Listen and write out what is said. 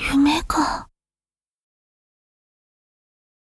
夢か。